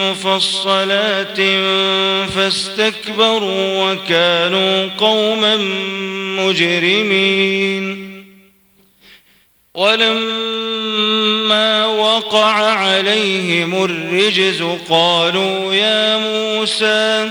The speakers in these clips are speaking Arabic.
مفصلات فاستكبروا وكانوا قوما مجرمين. ولما وقع عليهم الرجز قالوا يا موسى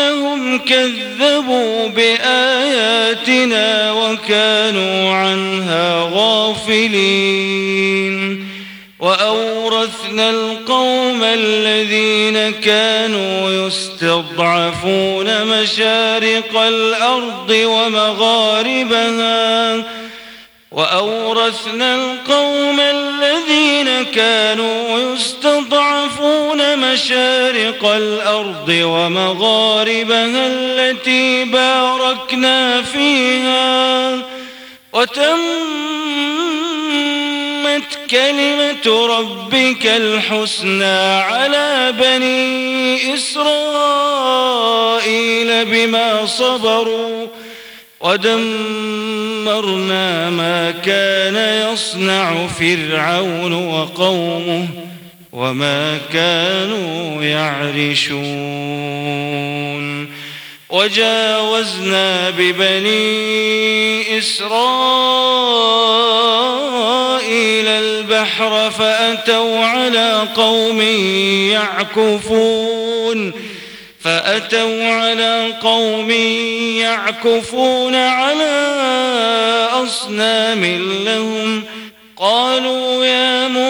بأنهم كذبوا بآياتنا وكانوا عنها غافلين. وأورثنا القوم الذين كانوا يستضعفون مشارق الأرض ومغاربها. وأورثنا القوم الذين كانوا مشارق الأرض ومغاربها التي باركنا فيها. وتمت كلمة ربك الحسنى على بني إسرائيل بما صبروا. ودمرنا ما كان يصنع فرعون وقومه. وما كانوا يعرشون. وجاوزنا ببني إسرائيل البحر فأتوا على قوم يعكفون. فأتوا على قوم يعكفون على أصنام لهم. قالوا يا موسى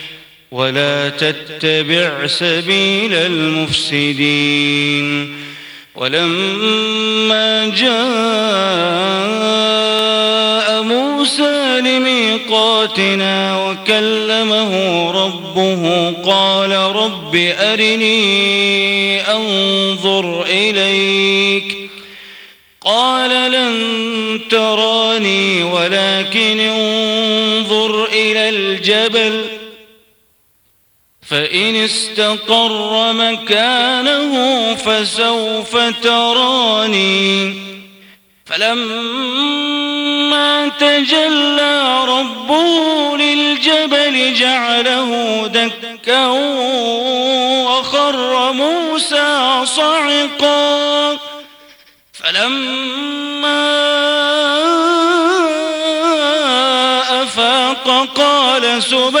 ولا تتبع سبيل المفسدين. ولما جاء موسى لميقاتنا وكلمه ربه قال رب أرني أنظر إليك. قال لن تراني ولكن انظر إلى الجبل فإن استقر مكانه فسوف تراني. فلما تجلى ربه للجبل جعله دكا وخر موسى صعقا. فلما أفاق قال سبحانك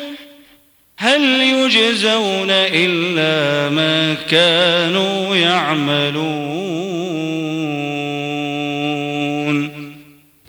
هل يجزون إلا ما كانوا يعملون؟